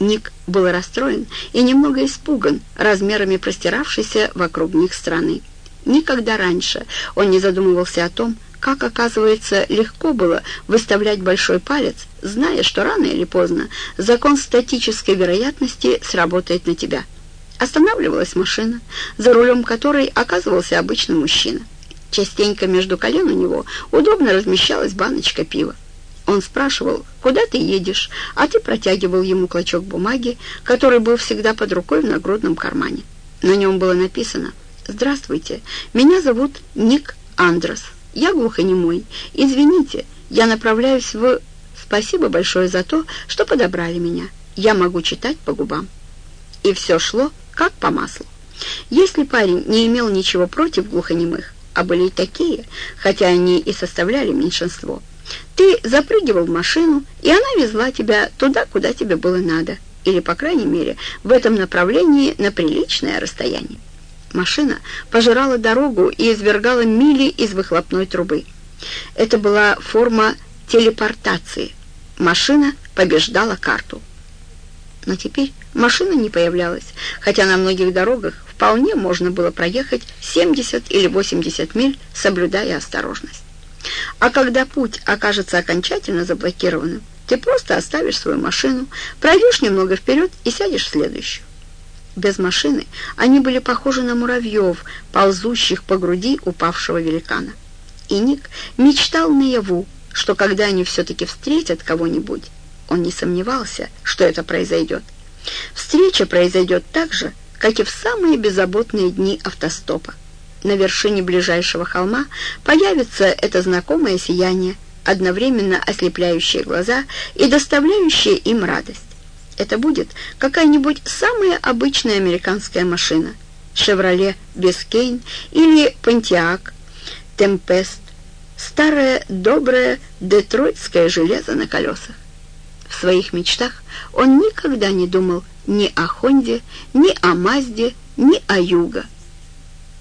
Ник был расстроен и немного испуган размерами простиравшейся вокруг них страны. Никогда раньше он не задумывался о том, как, оказывается, легко было выставлять большой палец, зная, что рано или поздно закон статической вероятности сработает на тебя. Останавливалась машина, за рулем которой оказывался обычный мужчина. Частенько между колен у него удобно размещалась баночка пива. Он спрашивал, куда ты едешь, а ты протягивал ему клочок бумаги, который был всегда под рукой в нагрудном кармане. На нем было написано «Здравствуйте, меня зовут Ник Андрес». Я глухонемой. Извините, я направляюсь в... Спасибо большое за то, что подобрали меня. Я могу читать по губам. И все шло как по маслу. Если парень не имел ничего против глухонемых, а были и такие, хотя они и составляли меньшинство, ты запрыгивал в машину, и она везла тебя туда, куда тебе было надо, или, по крайней мере, в этом направлении на приличное расстояние. Машина пожирала дорогу и извергала мили из выхлопной трубы. Это была форма телепортации. Машина побеждала карту. Но теперь машина не появлялась, хотя на многих дорогах вполне можно было проехать 70 или 80 миль, соблюдая осторожность. А когда путь окажется окончательно заблокированным, ты просто оставишь свою машину, пройдешь немного вперед и сядешь в следующую. Без машины они были похожи на муравьев, ползущих по груди упавшего великана. И Ник мечтал наяву, что когда они все-таки встретят кого-нибудь, он не сомневался, что это произойдет. Встреча произойдет так же, как и в самые беззаботные дни автостопа. На вершине ближайшего холма появится это знакомое сияние, одновременно ослепляющее глаза и доставляющее им радость. Это будет какая-нибудь самая обычная американская машина. «Шевроле Бескейн» или «Понтиак», «Темпест», старое доброе детройтское железо на колесах. В своих мечтах он никогда не думал ни о Хонде, ни о Мазде, ни о Юго.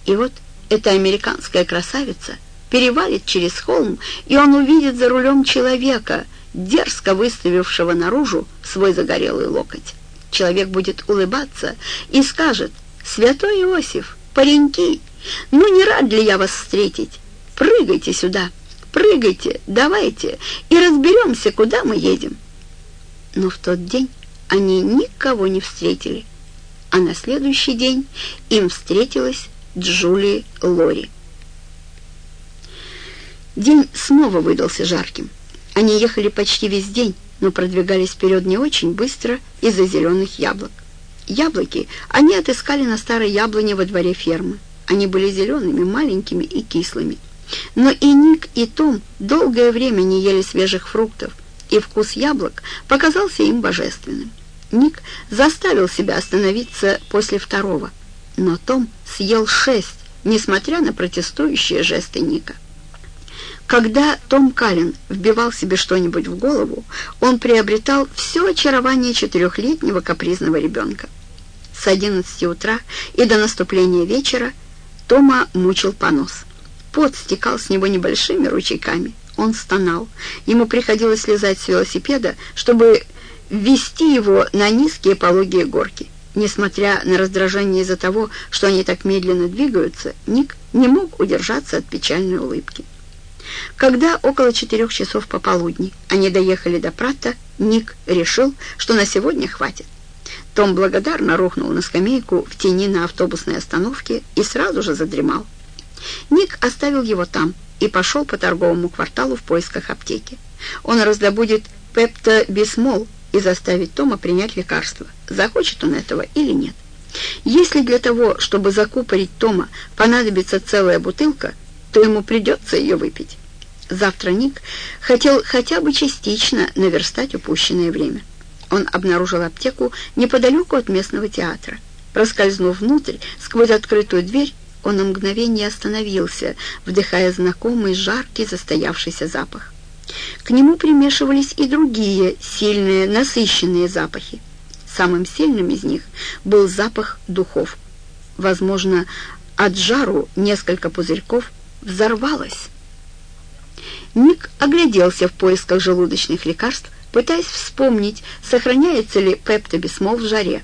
И вот эта американская красавица перевалит через холм, и он увидит за рулем человека — дерзко выставившего наружу свой загорелый локоть. Человек будет улыбаться и скажет, «Святой Иосиф, пареньки, ну не рад ли я вас встретить? Прыгайте сюда, прыгайте, давайте, и разберемся, куда мы едем». Но в тот день они никого не встретили, а на следующий день им встретилась Джули Лори. День снова выдался жарким. Они ехали почти весь день, но продвигались вперед не очень быстро из-за зеленых яблок. Яблоки они отыскали на старой яблоне во дворе фермы. Они были зелеными, маленькими и кислыми. Но и Ник, и Том долгое время не ели свежих фруктов, и вкус яблок показался им божественным. Ник заставил себя остановиться после второго, но Том съел шесть, несмотря на протестующие жесты Ника. Когда Том Каллен вбивал себе что-нибудь в голову, он приобретал все очарование четырехлетнего капризного ребенка. С 11 утра и до наступления вечера Тома мучил понос. Пот стекал с него небольшими ручейками. Он стонал. Ему приходилось слезать с велосипеда, чтобы ввести его на низкие пологие горки. Несмотря на раздражение из-за того, что они так медленно двигаются, Ник не мог удержаться от печальной улыбки. Когда около четырех часов пополудни они доехали до Прата, Ник решил, что на сегодня хватит. Том благодарно рухнул на скамейку в тени на автобусной остановке и сразу же задремал. Ник оставил его там и пошел по торговому кварталу в поисках аптеки. Он раздобудет пептобисмол и заставит Тома принять лекарство, захочет он этого или нет. Если для того, чтобы закупорить Тома, понадобится целая бутылка, то ему придется ее выпить. Завтра Ник хотел хотя бы частично наверстать упущенное время. Он обнаружил аптеку неподалеку от местного театра. Проскользнув внутрь, сквозь открытую дверь, он на мгновение остановился, вдыхая знакомый жаркий застоявшийся запах. К нему примешивались и другие сильные, насыщенные запахи. Самым сильным из них был запах духов. Возможно, от жару несколько пузырьков взорвалось. Ник огляделся в поисках желудочных лекарств, пытаясь вспомнить, сохраняется ли пептобисмол в жаре.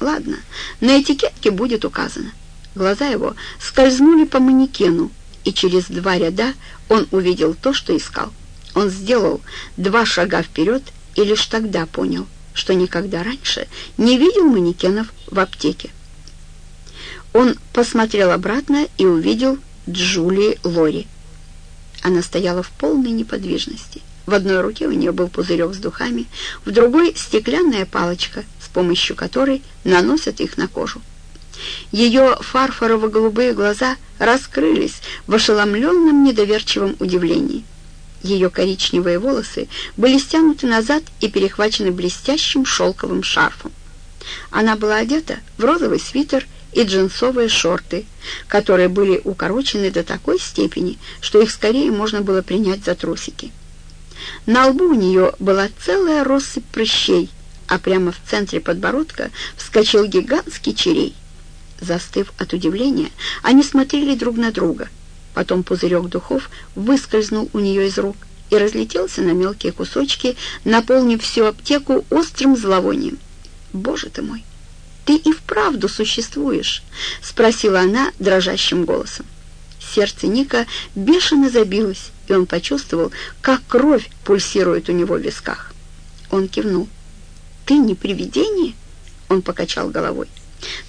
Ладно, на этикетке будет указано. Глаза его скользнули по манекену, и через два ряда он увидел то, что искал. Он сделал два шага вперед и лишь тогда понял, что никогда раньше не видел манекенов в аптеке. Он посмотрел обратно и увидел Джули Лори. Она стояла в полной неподвижности. В одной руке у нее был пузырек с духами, в другой — стеклянная палочка, с помощью которой наносят их на кожу. Ее фарфорово-голубые глаза раскрылись в ошеломленном недоверчивом удивлении. Ее коричневые волосы были стянуты назад и перехвачены блестящим шелковым шарфом. Она была одета в розовый свитер и джинсовые шорты, которые были укорочены до такой степени, что их скорее можно было принять за трусики. На лбу у нее была целая россыпь прыщей, а прямо в центре подбородка вскочил гигантский черей. Застыв от удивления, они смотрели друг на друга. Потом пузырек духов выскользнул у нее из рук и разлетелся на мелкие кусочки, наполнив всю аптеку острым зловонием. «Боже ты мой! Ты и вправду существуешь?» — спросила она дрожащим голосом. Сердце Ника бешено забилось, и он почувствовал, как кровь пульсирует у него в висках. Он кивнул. «Ты не привидение?» Он покачал головой.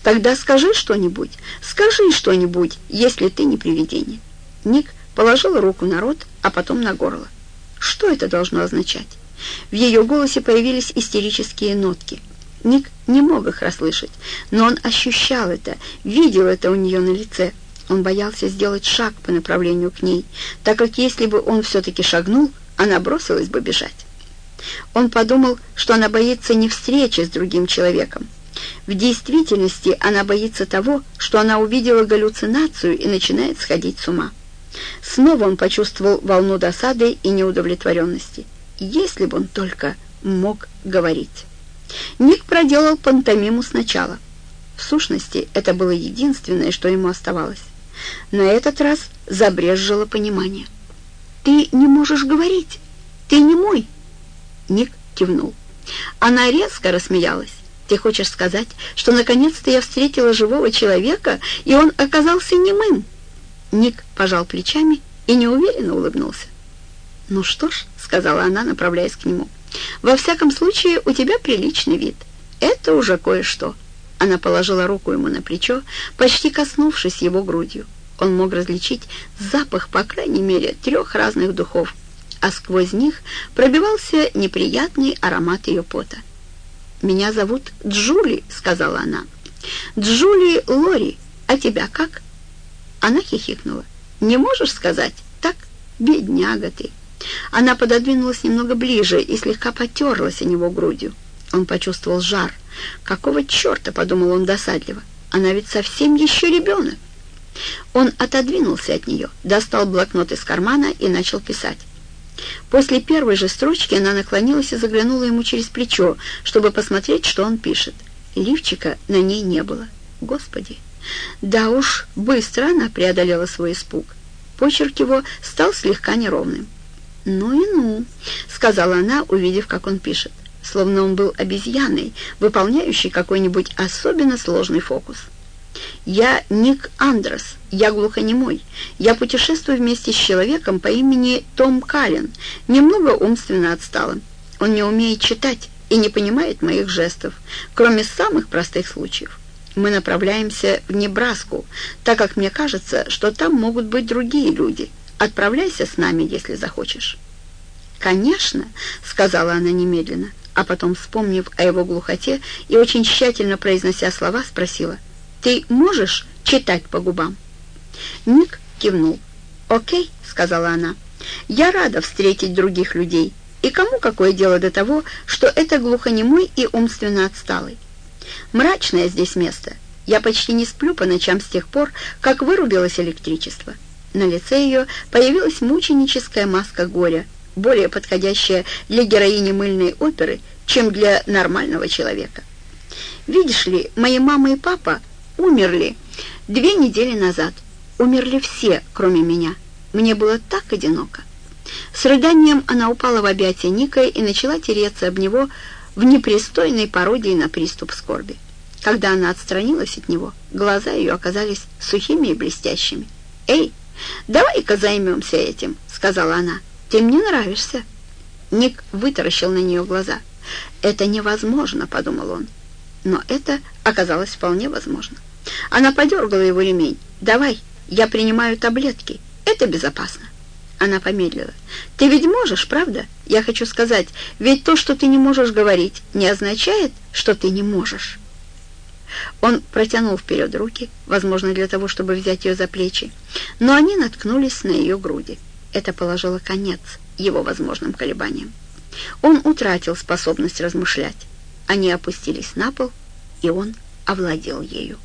«Тогда скажи что-нибудь, скажи что-нибудь, если ты не привидение». Ник положил руку на рот, а потом на горло. Что это должно означать? В ее голосе появились истерические нотки. Ник не мог их расслышать, но он ощущал это, видел это у нее на лице. Он боялся сделать шаг по направлению к ней, так как если бы он все-таки шагнул, она бросилась бы бежать. Он подумал, что она боится не встречи с другим человеком. В действительности она боится того, что она увидела галлюцинацию и начинает сходить с ума. Снова он почувствовал волну досады и неудовлетворенности. Если бы он только мог говорить. Ник проделал пантомиму сначала. В сущности, это было единственное, что ему оставалось. На этот раз забрезжило понимание. «Ты не можешь говорить! Ты не мой!» Ник кивнул. Она резко рассмеялась. «Ты хочешь сказать, что наконец-то я встретила живого человека, и он оказался немым?» Ник пожал плечами и неуверенно улыбнулся. «Ну что ж», — сказала она, направляясь к нему, — «во всяком случае у тебя приличный вид. Это уже кое-что». Она положила руку ему на плечо, почти коснувшись его грудью. Он мог различить запах, по крайней мере, трех разных духов, а сквозь них пробивался неприятный аромат ее пота. «Меня зовут Джули», — сказала она. «Джули Лори. А тебя как?» Она хихикнула. «Не можешь сказать? Так, бедняга ты». Она пододвинулась немного ближе и слегка потерлась о него грудью. Он почувствовал жар. «Какого черта?» — подумал он досадливо. «Она ведь совсем еще ребенок». Он отодвинулся от нее, достал блокнот из кармана и начал писать. После первой же строчки она наклонилась и заглянула ему через плечо, чтобы посмотреть, что он пишет. Лифчика на ней не было. Господи! Да уж, быстро она преодолела свой испуг. Почерк его стал слегка неровным. «Ну и ну», — сказала она, увидев, как он пишет, словно он был обезьяной, выполняющей какой-нибудь особенно сложный фокус. «Я Ник Андрес, я глухонемой. Я путешествую вместе с человеком по имени Том Каллен, немного умственно отсталым. Он не умеет читать и не понимает моих жестов, кроме самых простых случаев. Мы направляемся в Небраску, так как мне кажется, что там могут быть другие люди. Отправляйся с нами, если захочешь». «Конечно», — сказала она немедленно, а потом, вспомнив о его глухоте и очень тщательно произнося слова, спросила, «Ты можешь читать по губам?» Ник кивнул. «Окей», — сказала она, — «я рада встретить других людей, и кому какое дело до того, что это глухонемой и умственно отсталый? Мрачное здесь место. Я почти не сплю по ночам с тех пор, как вырубилось электричество». На лице ее появилась мученическая маска горя, более подходящая для героини мыльной оперы, чем для нормального человека. Видишь ли, мои мама и папа умерли две недели назад. Умерли все, кроме меня. Мне было так одиноко. С рыданием она упала в объятия Ника и начала тереться об него в непристойной пародии на приступ скорби. Когда она отстранилась от него, глаза ее оказались сухими и блестящими. «Эй, давай-ка займемся этим», — сказала она. «Ты мне нравишься». Ник вытаращил на нее глаза. «Это невозможно», — подумал он. Но это оказалось вполне возможно. Она подергала его ремень. «Давай, я принимаю таблетки. Это безопасно». Она помедлила. «Ты ведь можешь, правда? Я хочу сказать, ведь то, что ты не можешь говорить, не означает, что ты не можешь». Он протянул вперед руки, возможно, для того, чтобы взять ее за плечи, но они наткнулись на ее груди. Это положило конец его возможным колебаниям. Он утратил способность размышлять. Они опустились на пол, и он овладел ею.